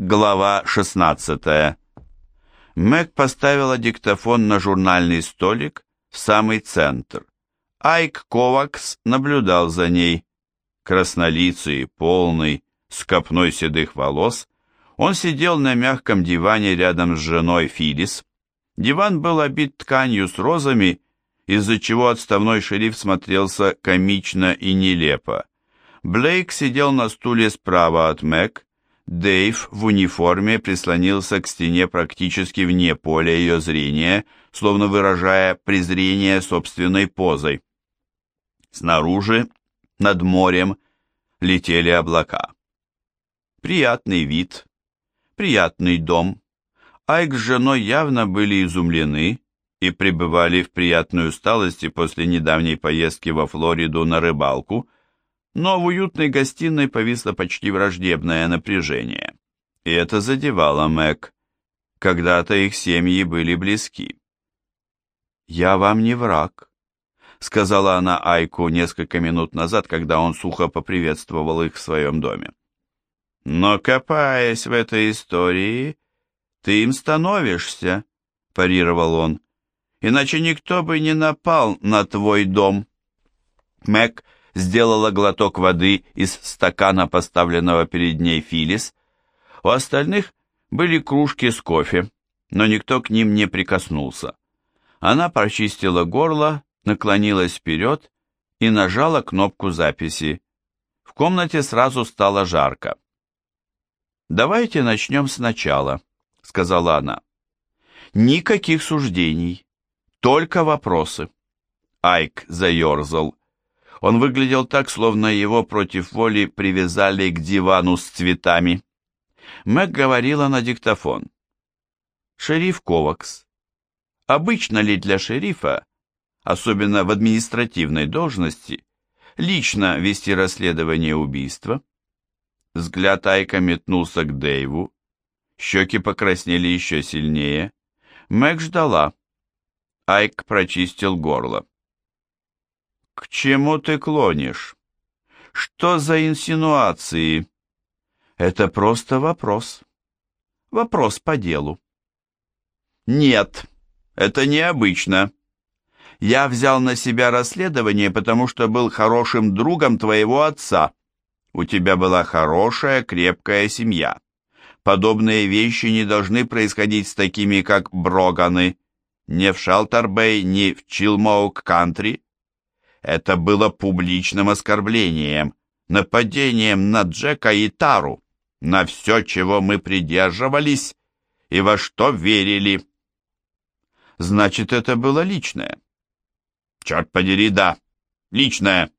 Глава 16. Мэг поставила диктофон на журнальный столик в самый центр. Айк Ковакс наблюдал за ней. Краснолицый, полный, с копной седых волос, он сидел на мягком диване рядом с женой Филис. Диван был обит тканью с розами, из-за чего отставной шериф смотрелся комично и нелепо. Блейк сидел на стуле справа от Мэг, Дэйв в униформе прислонился к стене практически вне поля ее зрения, словно выражая презрение собственной позой. Снаружи, над морем, летели облака. Приятный вид, приятный дом. Айк с женой явно были изумлены и пребывали в приятной усталости после недавней поездки во Флориду на рыбалку – но в уютной гостиной повисло почти враждебное напряжение. И это задевало Мэг. Когда-то их семьи были близки. «Я вам не враг», — сказала она Айку несколько минут назад, когда он сухо поприветствовал их в своем доме. «Но копаясь в этой истории, ты им становишься», — парировал он, — «иначе никто бы не напал на твой дом». Мэг сделала глоток воды из стакана, поставленного перед ней Филис. У остальных были кружки с кофе, но никто к ним не прикоснулся. Она прочистила горло, наклонилась вперед и нажала кнопку записи. В комнате сразу стало жарко. «Давайте начнем сначала», — сказала она. «Никаких суждений, только вопросы». Айк заерзал. Он выглядел так, словно его против воли привязали к дивану с цветами. Мэг говорила на диктофон. «Шериф Ковакс, обычно ли для шерифа, особенно в административной должности, лично вести расследование убийства?» Взгляд Айка метнулся к Дэйву. Щеки покраснели еще сильнее. Мэг ждала. Айк прочистил горло. «К чему ты клонишь? Что за инсинуации?» «Это просто вопрос. Вопрос по делу». «Нет, это необычно. Я взял на себя расследование, потому что был хорошим другом твоего отца. У тебя была хорошая, крепкая семья. Подобные вещи не должны происходить с такими, как Броганы, не в Шелтербей, ни в Чилмоук-кантри. Это было публичным оскорблением, нападением на Джека и Тару, на все, чего мы придерживались и во что верили. Значит, это было личное. Черт подери, да, личное.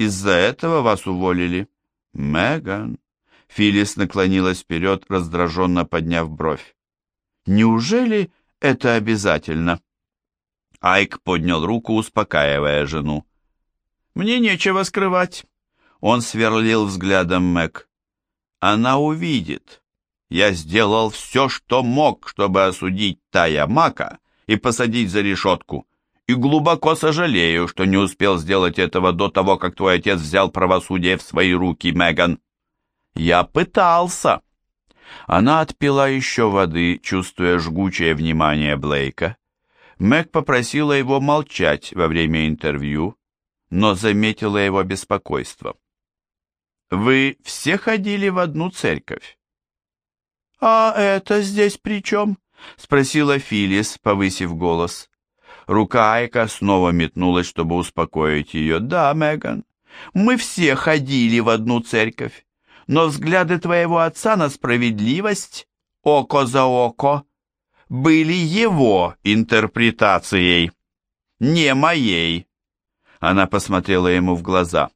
Из-за этого вас уволили? Меган. Филис наклонилась вперед, раздраженно подняв бровь. Неужели это обязательно? Айк поднял руку, успокаивая жену. «Мне нечего скрывать». Он сверлил взглядом Мэг. «Она увидит. Я сделал все, что мог, чтобы осудить Тая Мака и посадить за решетку. И глубоко сожалею, что не успел сделать этого до того, как твой отец взял правосудие в свои руки, Меган. Я пытался». Она отпила еще воды, чувствуя жгучее внимание Блейка. Мэг попросила его молчать во время интервью, но заметила его беспокойство. «Вы все ходили в одну церковь?» «А это здесь при чем?» — спросила Филис, повысив голос. Рука Айка снова метнулась, чтобы успокоить ее. «Да, Меган, мы все ходили в одну церковь, но взгляды твоего отца на справедливость, око за око, были его интерпретацией, не моей. Она посмотрела ему в глаза.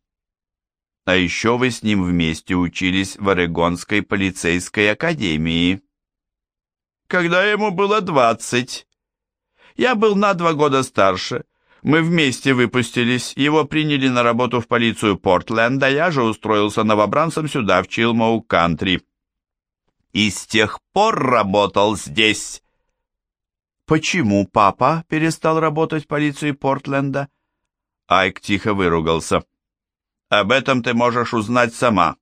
А еще вы с ним вместе учились в Орегонской полицейской академии. Когда ему было двадцать. Я был на два года старше. Мы вместе выпустились, его приняли на работу в полицию Портленда, я же устроился новобранцем сюда, в Чилмоу-кантри. И с тех пор работал здесь, Почему папа перестал работать в полиции Портленда? Айк тихо выругался. Об этом ты можешь узнать сама.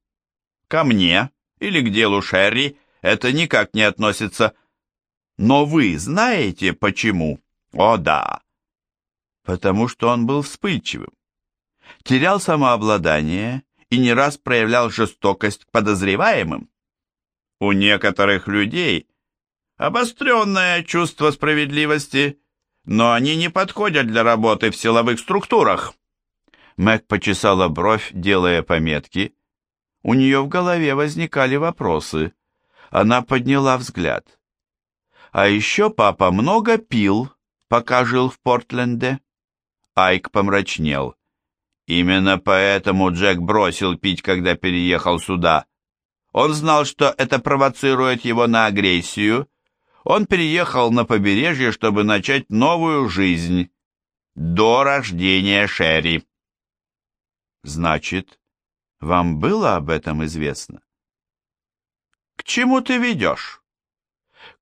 Ко мне или к делу Шерри это никак не относится. Но вы знаете почему? О да. Потому что он был вспыльчивым. Терял самообладание и не раз проявлял жестокость к подозреваемым. У некоторых людей обостренное чувство справедливости, но они не подходят для работы в силовых структурах. Мэг почесала бровь, делая пометки. У нее в голове возникали вопросы. Она подняла взгляд. А еще папа много пил, пока жил в Портленде. Айк помрачнел. Именно поэтому Джек бросил пить, когда переехал сюда. Он знал, что это провоцирует его на агрессию. Он переехал на побережье, чтобы начать новую жизнь. До рождения Шерри. Значит, вам было об этом известно? К чему ты ведешь?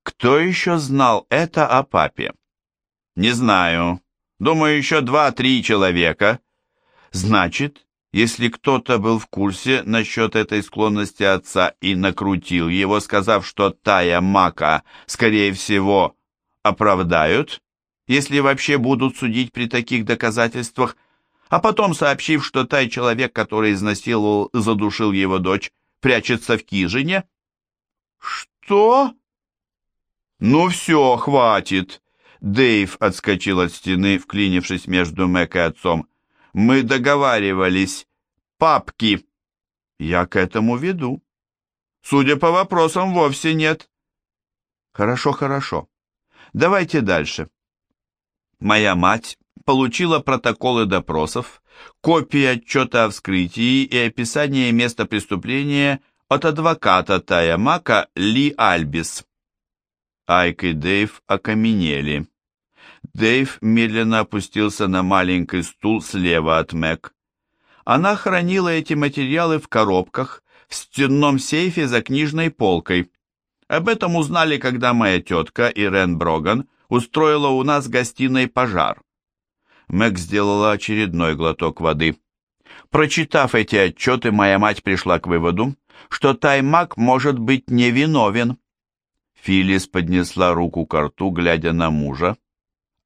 Кто еще знал это о папе? Не знаю. Думаю, еще два-три человека. Значит, если кто-то был в курсе насчет этой склонности отца и накрутил его, сказав, что Тая Мака, скорее всего, оправдают, если вообще будут судить при таких доказательствах, а потом сообщив, что тай человек, который изнасиловал и задушил его дочь, прячется в Кижине? Что? Ну все, хватит. Дэйв отскочил от стены, вклинившись между Мэг и отцом. Мы договаривались. Папки. Я к этому веду. Судя по вопросам, вовсе нет. Хорошо, хорошо. Давайте дальше. Моя мать получила протоколы допросов, копии отчета о вскрытии и описание места преступления от адвоката Тая Мака Ли Альбис. Айк и Дэйв окаменели. Дэйв медленно опустился на маленький стул слева от Мэг. Она хранила эти материалы в коробках в стенном сейфе за книжной полкой. Об этом узнали, когда моя тетка Ирен Броган устроила у нас в гостиной пожар. Мэг сделала очередной глоток воды. Прочитав эти отчеты, моя мать пришла к выводу, что Таймак может быть невиновен. Филис поднесла руку к рту, глядя на мужа.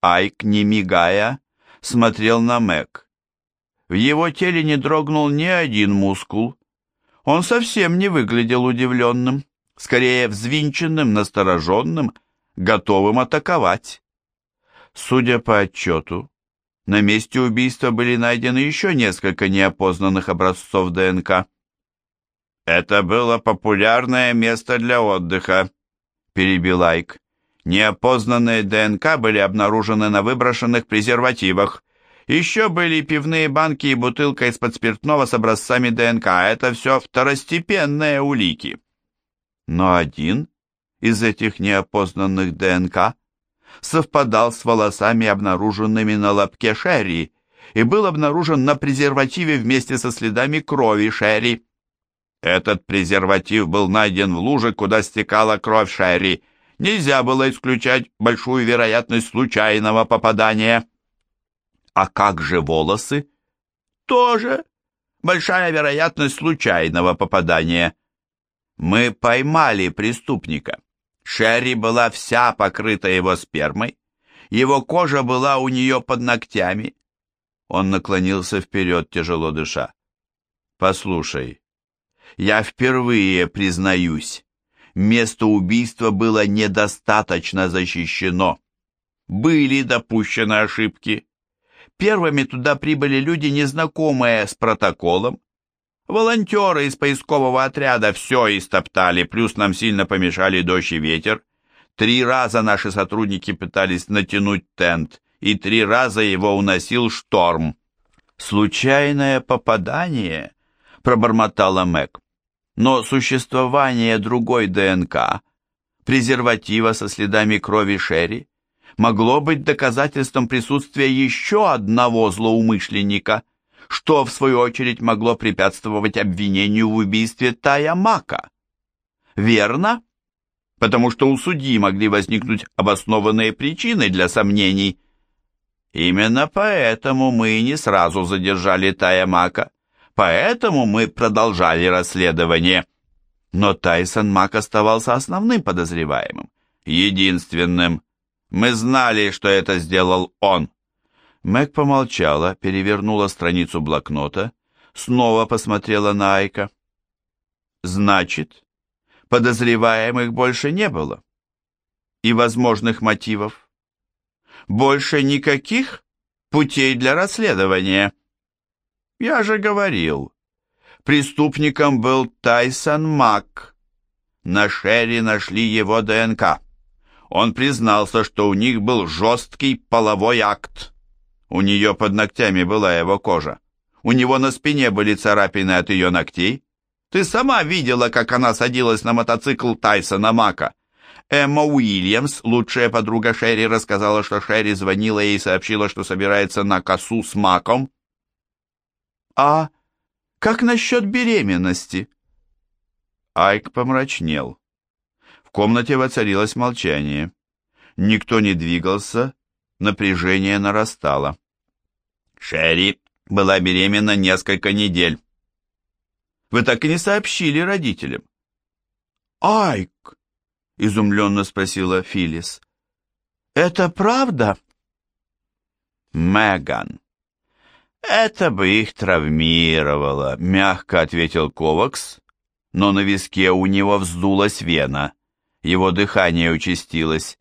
Айк, не мигая, смотрел на Мэг. В его теле не дрогнул ни один мускул. Он совсем не выглядел удивленным, скорее взвинченным, настороженным, готовым атаковать. Судя по отчету, на месте убийства были найдены еще несколько неопознанных образцов ДНК. «Это было популярное место для отдыха», — перебил Айк. «Неопознанные ДНК были обнаружены на выброшенных презервативах. Еще были пивные банки и бутылка из-под спиртного с образцами ДНК. Это все второстепенные улики». Но один из этих неопознанных ДНК совпадал с волосами, обнаруженными на лобке Шерри, и был обнаружен на презервативе вместе со следами крови Шерри. Этот презерватив был найден в луже, куда стекала кровь Шерри. Нельзя было исключать большую вероятность случайного попадания. А как же волосы? Тоже большая вероятность случайного попадания. Мы поймали преступника. Шерри была вся покрыта его спермой, его кожа была у нее под ногтями. Он наклонился вперед, тяжело дыша. «Послушай, я впервые признаюсь, место убийства было недостаточно защищено. Были допущены ошибки. Первыми туда прибыли люди, незнакомые с протоколом, Волонтеры из поискового отряда все истоптали, плюс нам сильно помешали дождь и ветер. Три раза наши сотрудники пытались натянуть тент, и три раза его уносил шторм. «Случайное попадание?» — пробормотала Мэг. «Но существование другой ДНК, презерватива со следами крови Шерри, могло быть доказательством присутствия еще одного злоумышленника — что, в свою очередь, могло препятствовать обвинению в убийстве Тая Мака. Верно? Потому что у судьи могли возникнуть обоснованные причины для сомнений. Именно поэтому мы не сразу задержали Тая Мака. Поэтому мы продолжали расследование. Но Тайсон Мак оставался основным подозреваемым. Единственным. Мы знали, что это сделал он. Мэг помолчала, перевернула страницу блокнота, снова посмотрела на Айка. Значит, подозреваемых больше не было. И возможных мотивов. Больше никаких путей для расследования. Я же говорил, преступником был Тайсон Мак. На Шерри нашли его ДНК. Он признался, что у них был жесткий половой акт. У нее под ногтями была его кожа. У него на спине были царапины от ее ногтей. Ты сама видела, как она садилась на мотоцикл Тайсона Мака. Эмма Уильямс, лучшая подруга Шерри, рассказала, что Шерри звонила ей и сообщила, что собирается на косу с Маком. «А как насчет беременности?» Айк помрачнел. В комнате воцарилось молчание. Никто не двигался, напряжение нарастало. Шерри была беременна несколько недель. Вы так и не сообщили родителям. «Айк!» — изумленно спросила Филис. «Это правда?» «Меган, это бы их травмировало», — мягко ответил Ковакс, но на виске у него вздулась вена. Его дыхание участилось.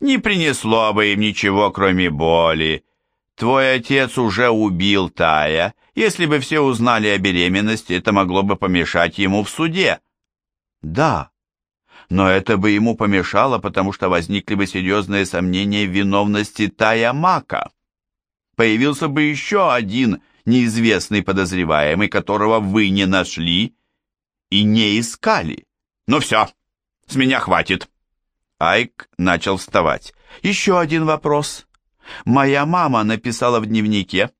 «Не принесло бы им ничего, кроме боли. Твой отец уже убил Тая. Если бы все узнали о беременности, это могло бы помешать ему в суде». «Да, но это бы ему помешало, потому что возникли бы серьезные сомнения в виновности Тая Мака. Появился бы еще один неизвестный подозреваемый, которого вы не нашли и не искали. Ну все, с меня хватит. Айк начал вставать. Еще один вопрос. Моя мама написала в дневнике,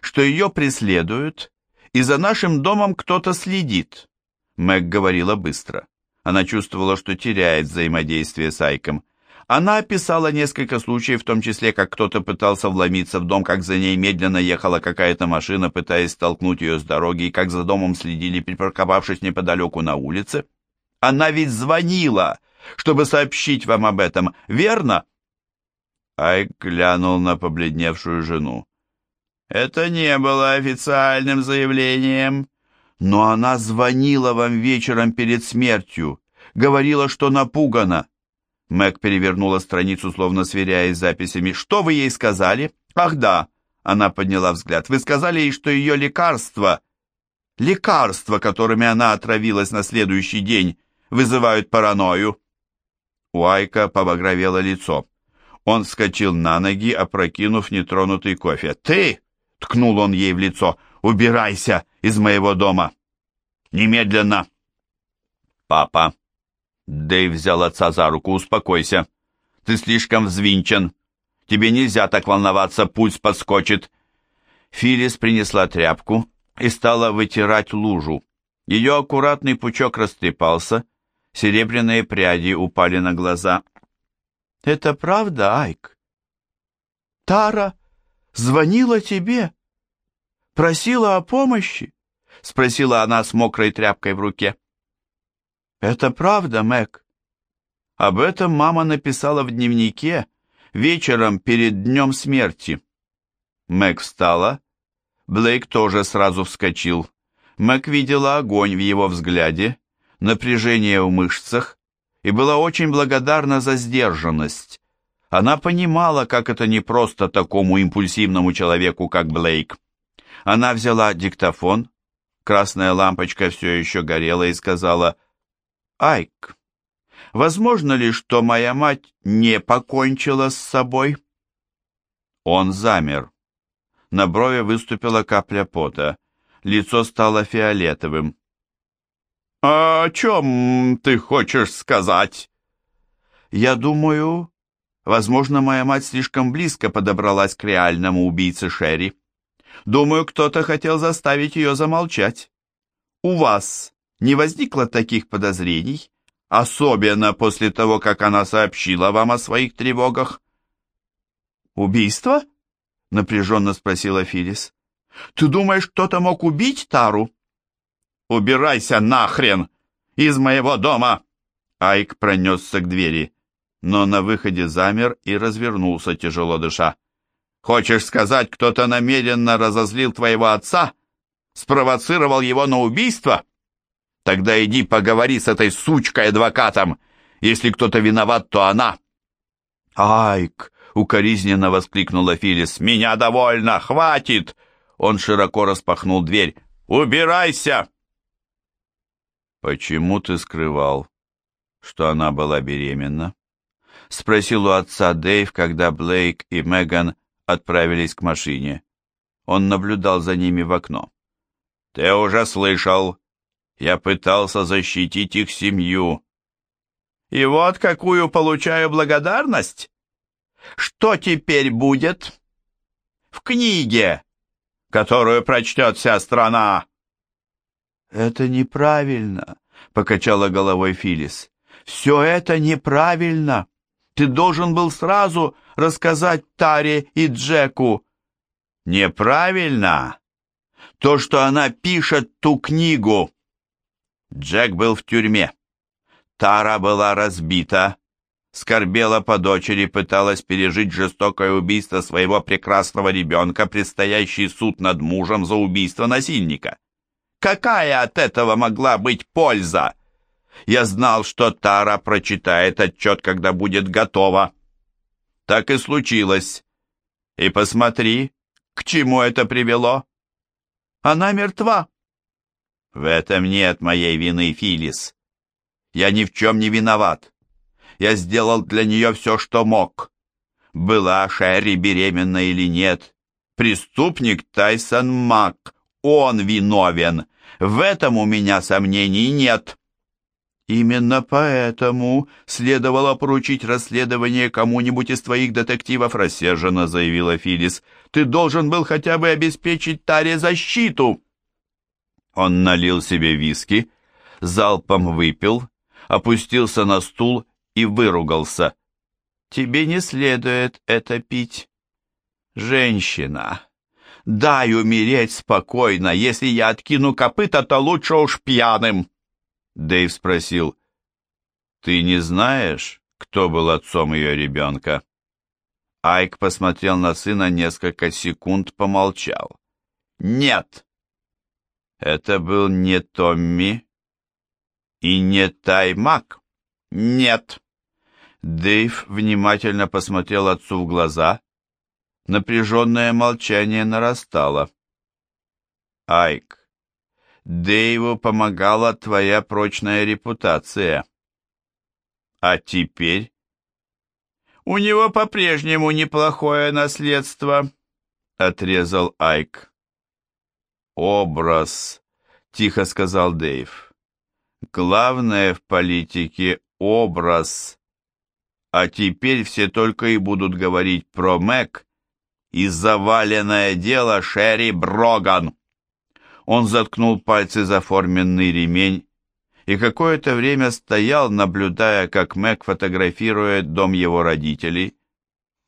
что ее преследуют, и за нашим домом кто-то следит. Мэг говорила быстро. Она чувствовала, что теряет взаимодействие с Айком. Она описала несколько случаев, в том числе, как кто-то пытался вломиться в дом, как за ней медленно ехала какая-то машина, пытаясь столкнуть ее с дороги, и как за домом следили, припарковавшись неподалеку на улице. Она ведь звонила, чтобы сообщить вам об этом, верно?» Айк глянул на побледневшую жену. «Это не было официальным заявлением, но она звонила вам вечером перед смертью, говорила, что напугана». Мэг перевернула страницу, словно сверяясь записями. «Что вы ей сказали?» «Ах да!» Она подняла взгляд. «Вы сказали ей, что ее лекарства, лекарства, которыми она отравилась на следующий день, вызывают паранойю». У Айка побагровело лицо. Он вскочил на ноги, опрокинув нетронутый кофе. «Ты!» — ткнул он ей в лицо. «Убирайся из моего дома! Немедленно!» «Папа!» Дэйв взял отца за руку. «Успокойся. Ты слишком взвинчен. Тебе нельзя так волноваться, пульс подскочит». Филис принесла тряпку и стала вытирать лужу. Ее аккуратный пучок растрепался, серебряные пряди упали на глаза. «Это правда, Айк? Тара звонила тебе, просила о помощи?» — спросила она с мокрой тряпкой в руке. «Это правда, Мэг. Об этом мама написала в дневнике вечером перед днем смерти». Мэг встала. Блейк тоже сразу вскочил. Мэг видела огонь в его взгляде, напряжение в мышцах и была очень благодарна за сдержанность. Она понимала, как это непросто такому импульсивному человеку, как Блейк. Она взяла диктофон, красная лампочка все еще горела и сказала «Айк, возможно ли, что моя мать не покончила с собой?» Он замер. На брови выступила капля пота. Лицо стало фиолетовым. «А «О чем ты хочешь сказать?» «Я думаю, возможно, моя мать слишком близко подобралась к реальному убийце Шерри. Думаю, кто-то хотел заставить ее замолчать. У вас не возникло таких подозрений, особенно после того, как она сообщила вам о своих тревогах?» «Убийство?» — напряженно спросила Филис. «Ты думаешь, кто-то мог убить Тару?» «Убирайся нахрен! Из моего дома!» Айк пронесся к двери, но на выходе замер и развернулся, тяжело дыша. «Хочешь сказать, кто-то намеренно разозлил твоего отца? Спровоцировал его на убийство? Тогда иди поговори с этой сучкой-адвокатом. Если кто-то виноват, то она». «Айк!» — укоризненно воскликнула Филис. «Меня довольно! Хватит!» Он широко распахнул дверь. «Убирайся!» «Почему ты скрывал, что она была беременна?» — спросил у отца Дэйв, когда Блейк и Меган отправились к машине. Он наблюдал за ними в окно. «Ты уже слышал. Я пытался защитить их семью. И вот какую получаю благодарность. Что теперь будет? В книге, которую прочтет вся страна». «Это неправильно», — покачала головой Филис. «Все это неправильно. Ты должен был сразу рассказать Таре и Джеку». «Неправильно? То, что она пишет ту книгу». Джек был в тюрьме. Тара была разбита, скорбела по дочери, пыталась пережить жестокое убийство своего прекрасного ребенка, предстоящий суд над мужем за убийство насильника. Какая от этого могла быть польза? Я знал, что Тара прочитает отчет, когда будет готова. Так и случилось. И посмотри, к чему это привело. Она мертва. В этом нет моей вины, Филис. Я ни в чем не виноват. Я сделал для нее все, что мог. Была Шерри беременна или нет. Преступник Тайсон Мак. Он виновен. В этом у меня сомнений нет. Именно поэтому следовало поручить расследование кому-нибудь из твоих детективов, рассерженно заявила Филис. Ты должен был хотя бы обеспечить Таре защиту. Он налил себе виски, залпом выпил, опустился на стул и выругался. Тебе не следует это пить. Женщина, Дай умереть спокойно. Если я откину копыта, то лучше уж пьяным. Дэйв спросил, «Ты не знаешь, кто был отцом ее ребенка?» Айк посмотрел на сына несколько секунд, помолчал. «Нет!» «Это был не Томми и не Таймак?» «Нет!» Дэйв внимательно посмотрел отцу в глаза Напряженное молчание нарастало. Айк, Дэйву помогала твоя прочная репутация. А теперь? У него по-прежнему неплохое наследство, отрезал Айк. Образ, тихо сказал Дэйв. Главное в политике образ. А теперь все только и будут говорить про Мэг и заваленное дело Шерри Броган. Он заткнул пальцы за форменный ремень и какое-то время стоял, наблюдая, как Мэг фотографирует дом его родителей.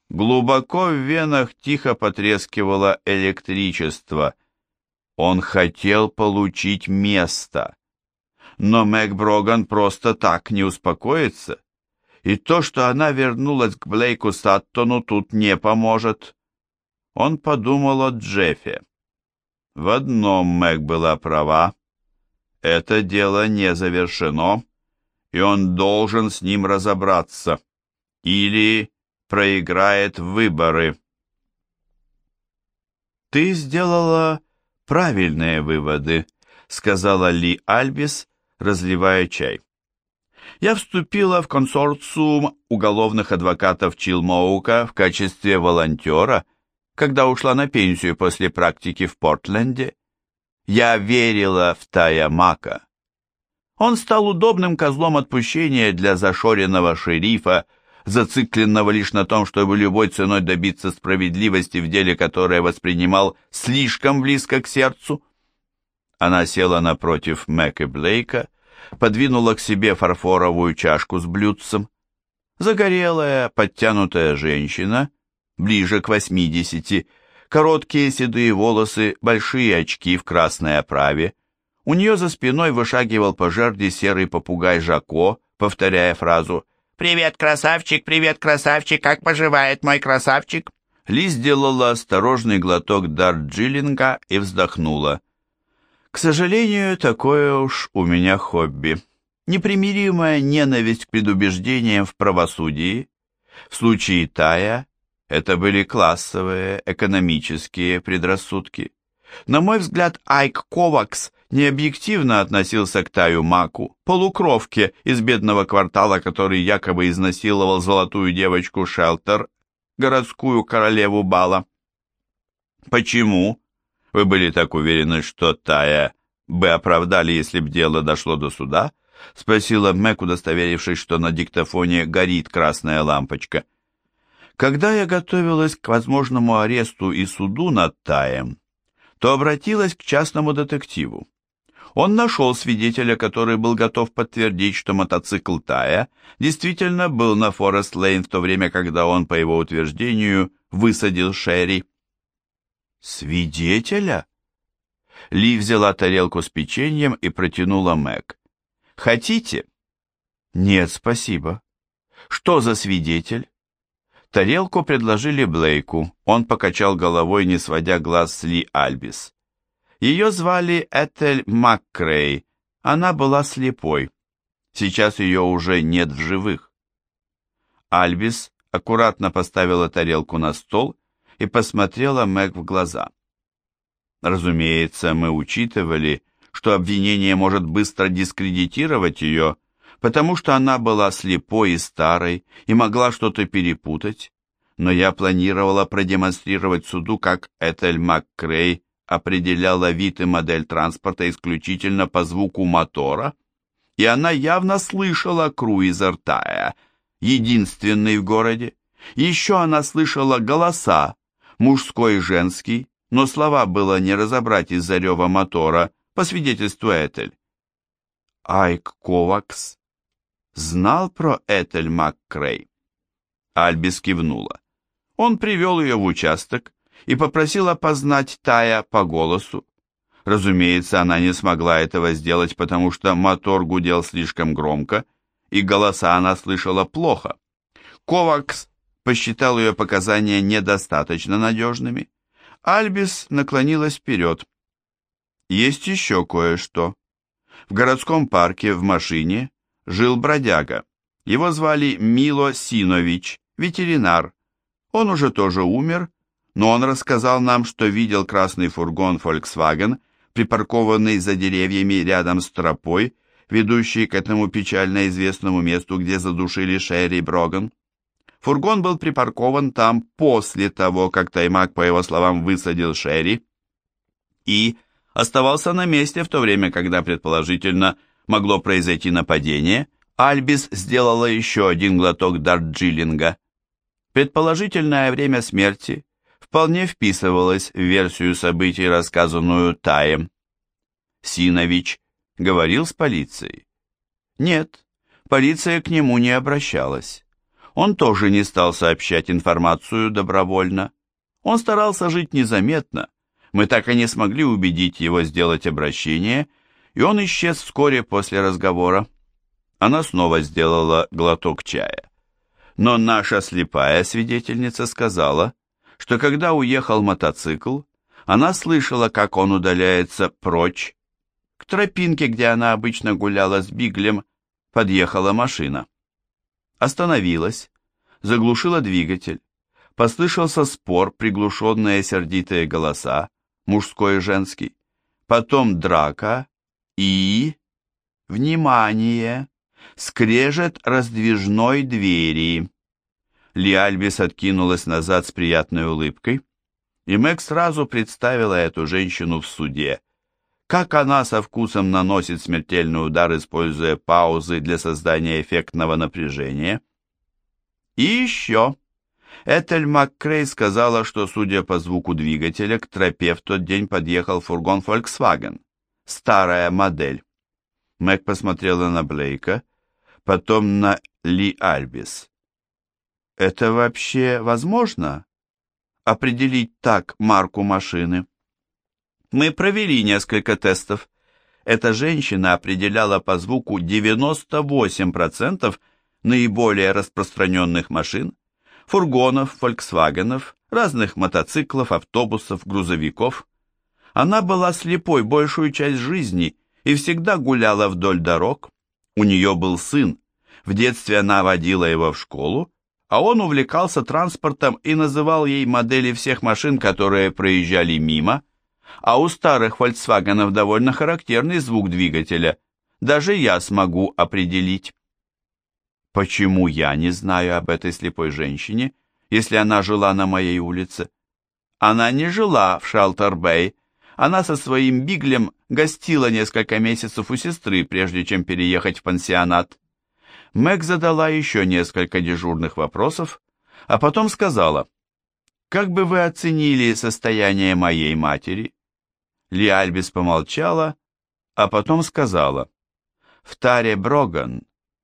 Глубоко в венах тихо потрескивало электричество. Он хотел получить место. Но Мэг Броган просто так не успокоится. И то, что она вернулась к Блейку Саттону, тут не поможет он подумал о Джеффе. В одном Мэг была права. Это дело не завершено, и он должен с ним разобраться. Или проиграет выборы. «Ты сделала правильные выводы», — сказала Ли Альбис, разливая чай. «Я вступила в консорциум уголовных адвокатов Чилмоука в качестве волонтера», когда ушла на пенсию после практики в Портленде. Я верила в Тая Мака. Он стал удобным козлом отпущения для зашоренного шерифа, зацикленного лишь на том, чтобы любой ценой добиться справедливости в деле, которое воспринимал слишком близко к сердцу. Она села напротив Мэк и Блейка, подвинула к себе фарфоровую чашку с блюдцем. Загорелая, подтянутая женщина ближе к восьмидесяти, короткие седые волосы, большие очки в красной оправе. У нее за спиной вышагивал по жерди серый попугай Жако, повторяя фразу «Привет, красавчик! Привет, красавчик! Как поживает мой красавчик?» Ли сделала осторожный глоток дарджилинга и вздохнула. «К сожалению, такое уж у меня хобби. Непримиримая ненависть к предубеждениям в правосудии. В случае Тая это были классовые, экономические предрассудки. На мой взгляд, Айк Ковакс необъективно относился к Таю Маку, полукровке из бедного квартала, который якобы изнасиловал золотую девочку Шелтер, городскую королеву Бала. Почему вы были так уверены, что Тая бы оправдали, если б дело дошло до суда? Спросила Мэг, удостоверившись, что на диктофоне горит красная лампочка. Когда я готовилась к возможному аресту и суду над Таем, то обратилась к частному детективу. Он нашел свидетеля, который был готов подтвердить, что мотоцикл Тая действительно был на Форест-Лейн в то время, когда он, по его утверждению, высадил Шерри. «Свидетеля?» Ли взяла тарелку с печеньем и протянула Мэг. «Хотите?» «Нет, спасибо». «Что за свидетель?» Тарелку предложили Блейку. Он покачал головой, не сводя глаз с Ли Альбис. Ее звали Этель Маккрей. Она была слепой. Сейчас ее уже нет в живых. Альбис аккуратно поставила тарелку на стол и посмотрела Мэг в глаза. Разумеется, мы учитывали, что обвинение может быстро дискредитировать ее, потому что она была слепой и старой и могла что-то перепутать, но я планировала продемонстрировать суду, как Этель МакКрей определяла вид и модель транспорта исключительно по звуку мотора, и она явно слышала круизер Тая, единственный в городе. Еще она слышала голоса, мужской и женский, но слова было не разобрать из-за рева мотора, по свидетельству Этель. Айк Ковакс знал про Этель МакКрей? Альбис кивнула. Он привел ее в участок и попросил опознать Тая по голосу. Разумеется, она не смогла этого сделать, потому что мотор гудел слишком громко, и голоса она слышала плохо. Ковакс посчитал ее показания недостаточно надежными. Альбис наклонилась вперед. Есть еще кое-что. В городском парке в машине жил бродяга. Его звали Мило Синович, ветеринар. Он уже тоже умер, но он рассказал нам, что видел красный фургон Volkswagen, припаркованный за деревьями рядом с тропой, ведущей к этому печально известному месту, где задушили Шерри Броган. Фургон был припаркован там после того, как Таймак, по его словам, высадил Шерри, и оставался на месте в то время, когда, предположительно, могло произойти нападение, Альбис сделала еще один глоток дарджилинга. Предположительное время смерти вполне вписывалось в версию событий, рассказанную Таем. Синович говорил с полицией? Нет, полиция к нему не обращалась. Он тоже не стал сообщать информацию добровольно. Он старался жить незаметно. Мы так и не смогли убедить его сделать обращение, и он исчез вскоре после разговора. Она снова сделала глоток чая. Но наша слепая свидетельница сказала, что когда уехал мотоцикл, она слышала, как он удаляется прочь. К тропинке, где она обычно гуляла с Биглем, подъехала машина. Остановилась, заглушила двигатель. Послышался спор, приглушенные сердитые голоса, мужской и женский. Потом драка, и... Внимание! Скрежет раздвижной двери. Лиальбис откинулась назад с приятной улыбкой, и Мэг сразу представила эту женщину в суде. Как она со вкусом наносит смертельный удар, используя паузы для создания эффектного напряжения. И еще. Этель МакКрей сказала, что, судя по звуку двигателя, к тропе в тот день подъехал фургон Volkswagen старая модель. Мэг посмотрела на Блейка, потом на Ли Альбис. Это вообще возможно? Определить так марку машины? Мы провели несколько тестов. эта женщина определяла по звуку 98% наиболее распространенных машин, фургонов, фольксвагенов, разных мотоциклов, автобусов, грузовиков. Она была слепой большую часть жизни и всегда гуляла вдоль дорог. У нее был сын. В детстве она водила его в школу, а он увлекался транспортом и называл ей модели всех машин, которые проезжали мимо, а у старых Volkswagen довольно характерный звук двигателя. Даже я смогу определить. Почему я не знаю об этой слепой женщине, если она жила на моей улице? Она не жила в Шалтер-Бэй. Она со своим биглем гостила несколько месяцев у сестры, прежде чем переехать в пансионат. Мэг задала еще несколько дежурных вопросов, а потом сказала, «Как бы вы оценили состояние моей матери?» Ли Альбис помолчала, а потом сказала, «В Таре Броган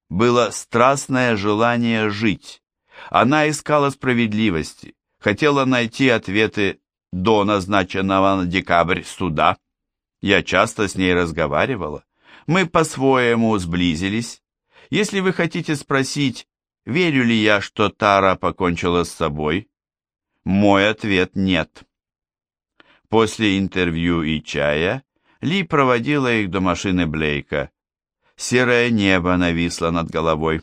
было страстное желание жить. Она искала справедливости, хотела найти ответы до назначенного на декабрь суда. Я часто с ней разговаривала. Мы по-своему сблизились. Если вы хотите спросить, верю ли я, что Тара покончила с собой, мой ответ нет. После интервью и чая Ли проводила их до машины Блейка. Серое небо нависло над головой.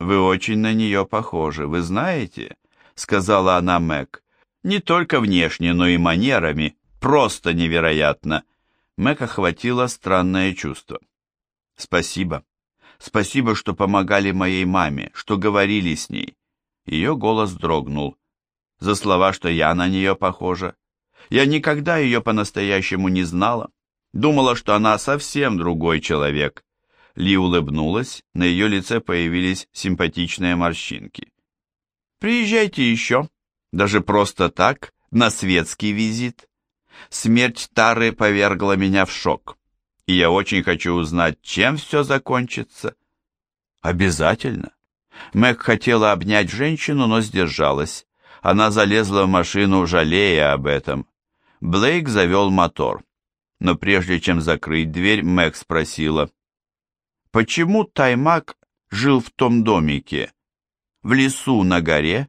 «Вы очень на нее похожи, вы знаете?» — сказала она Мэг. «Не только внешне, но и манерами. Просто невероятно!» Мэг охватило странное чувство. «Спасибо. Спасибо, что помогали моей маме, что говорили с ней». Ее голос дрогнул. «За слова, что я на нее похожа. Я никогда ее по-настоящему не знала. Думала, что она совсем другой человек. Ли улыбнулась, на ее лице появились симпатичные морщинки. «Приезжайте еще, даже просто так, на светский визит. Смерть Тары повергла меня в шок, и я очень хочу узнать, чем все закончится». «Обязательно». Мэг хотела обнять женщину, но сдержалась. Она залезла в машину, жалея об этом. Блейк завел мотор но прежде чем закрыть дверь, Мэг спросила, «Почему Таймак жил в том домике, в лесу на горе?»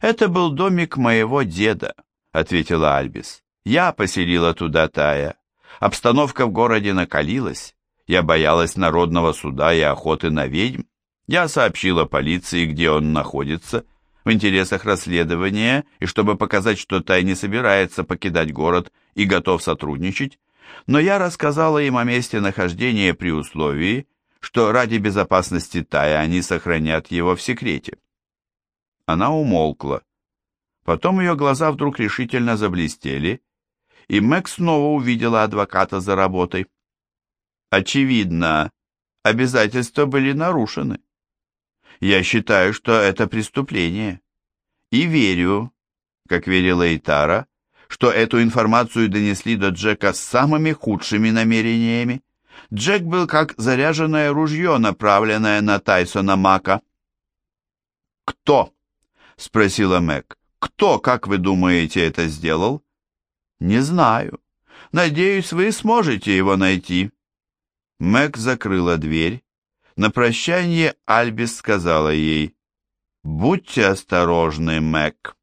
«Это был домик моего деда», — ответила Альбис. «Я поселила туда Тая. Обстановка в городе накалилась. Я боялась народного суда и охоты на ведьм. Я сообщила полиции, где он находится, — в интересах расследования и чтобы показать, что Тай не собирается покидать город и готов сотрудничать, но я рассказала им о месте нахождения при условии, что ради безопасности Тая они сохранят его в секрете. Она умолкла. Потом ее глаза вдруг решительно заблестели, и Мэг снова увидела адвоката за работой. Очевидно, обязательства были нарушены. Я считаю, что это преступление. И верю, как верила и Тара, что эту информацию донесли до Джека с самыми худшими намерениями. Джек был как заряженное ружье, направленное на Тайсона Мака. «Кто?» — спросила Мэг. «Кто, как вы думаете, это сделал?» «Не знаю. Надеюсь, вы сможете его найти». Мэг закрыла дверь на прощание Альбис сказала ей «Будьте осторожны, Мэг».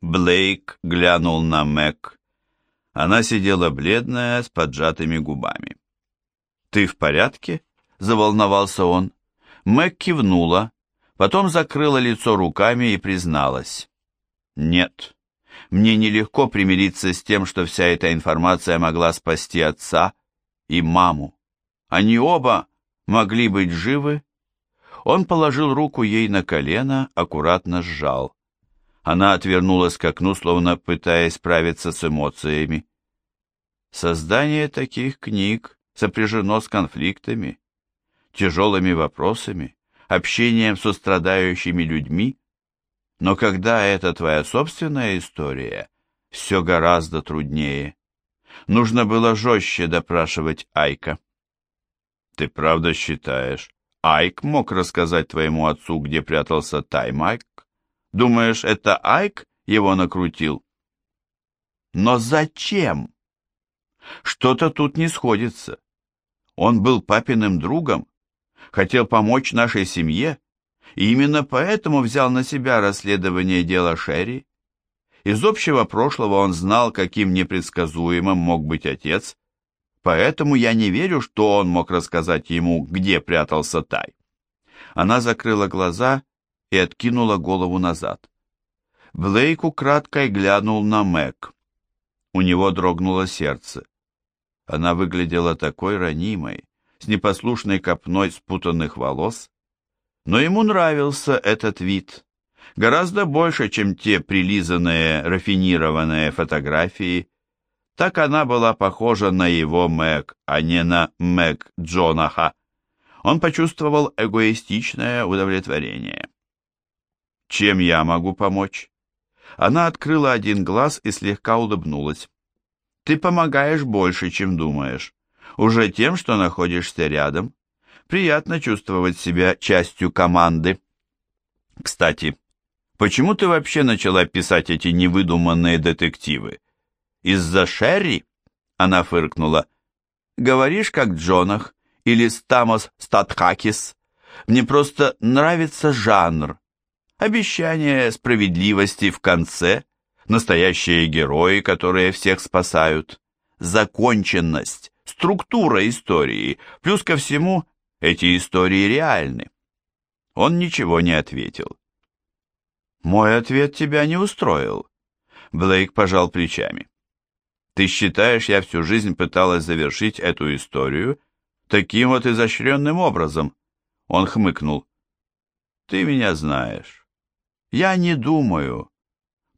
Блейк глянул на Мэг. Она сидела бледная, с поджатыми губами. «Ты в порядке?» — заволновался он. Мэг кивнула, потом закрыла лицо руками и призналась. «Нет, мне нелегко примириться с тем, что вся эта информация могла спасти отца и маму. Они оба могли быть живы, он положил руку ей на колено, аккуратно сжал. Она отвернулась к окну, словно пытаясь справиться с эмоциями. Создание таких книг сопряжено с конфликтами, тяжелыми вопросами, общением со страдающими людьми, но когда это твоя собственная история, все гораздо труднее. Нужно было жестче допрашивать Айка. Ты правда считаешь, Айк мог рассказать твоему отцу, где прятался Таймайк? Думаешь, это Айк его накрутил? Но зачем? Что-то тут не сходится. Он был папиным другом, хотел помочь нашей семье, и именно поэтому взял на себя расследование дела Шерри. Из общего прошлого он знал, каким непредсказуемым мог быть отец, поэтому я не верю, что он мог рассказать ему, где прятался Тай. Она закрыла глаза и откинула голову назад. Блейк украдкой глянул на Мэг. У него дрогнуло сердце. Она выглядела такой ранимой, с непослушной копной спутанных волос. Но ему нравился этот вид. Гораздо больше, чем те прилизанные, рафинированные фотографии. Так она была похожа на его Мэг, а не на Мэг Джонаха. Он почувствовал эгоистичное удовлетворение. «Чем я могу помочь?» Она открыла один глаз и слегка улыбнулась. Ты помогаешь больше, чем думаешь. Уже тем, что находишься рядом. Приятно чувствовать себя частью команды. Кстати, почему ты вообще начала писать эти невыдуманные детективы? Из-за Шерри? Она фыркнула. Говоришь, как Джонах или Стамос Статхакис. Мне просто нравится жанр. Обещание справедливости в конце — настоящие герои, которые всех спасают, законченность, структура истории, плюс ко всему эти истории реальны. Он ничего не ответил. «Мой ответ тебя не устроил», — Блейк пожал плечами. «Ты считаешь, я всю жизнь пыталась завершить эту историю таким вот изощренным образом?» Он хмыкнул. «Ты меня знаешь. Я не думаю,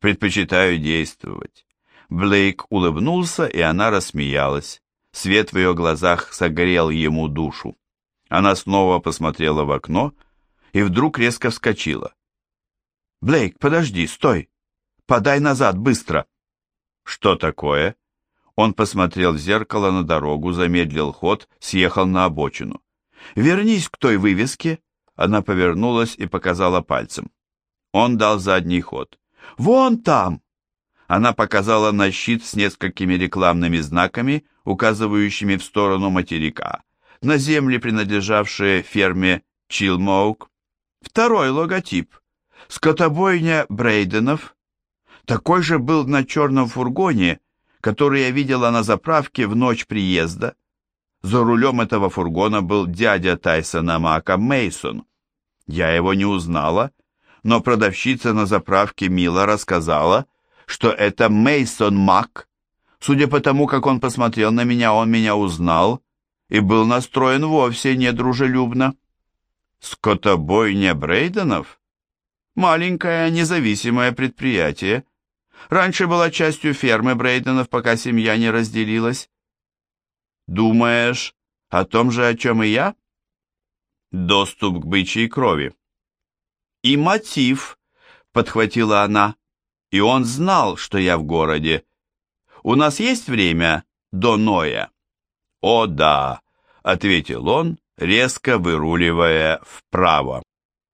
Предпочитаю действовать. Блейк улыбнулся, и она рассмеялась. Свет в ее глазах согрел ему душу. Она снова посмотрела в окно и вдруг резко вскочила. «Блейк, подожди, стой! Подай назад, быстро!» «Что такое?» Он посмотрел в зеркало на дорогу, замедлил ход, съехал на обочину. «Вернись к той вывеске!» Она повернулась и показала пальцем. Он дал задний ход. Вон там!» Она показала на щит с несколькими рекламными знаками, указывающими в сторону материка, на земли, принадлежавшие ферме Чилмоук. Второй логотип. Скотобойня Брейденов. Такой же был на черном фургоне, который я видела на заправке в ночь приезда. За рулем этого фургона был дядя Тайсона Мака Мейсон. Я его не узнала, но продавщица на заправке Мила рассказала, что это Мейсон Мак. Судя по тому, как он посмотрел на меня, он меня узнал и был настроен вовсе недружелюбно. Скотобойня Брейденов? Маленькое независимое предприятие. Раньше была частью фермы Брейденов, пока семья не разделилась. Думаешь о том же, о чем и я? Доступ к бычьей крови и мотив», — подхватила она. «И он знал, что я в городе. У нас есть время до Ноя?» «О, да», — ответил он, резко выруливая вправо.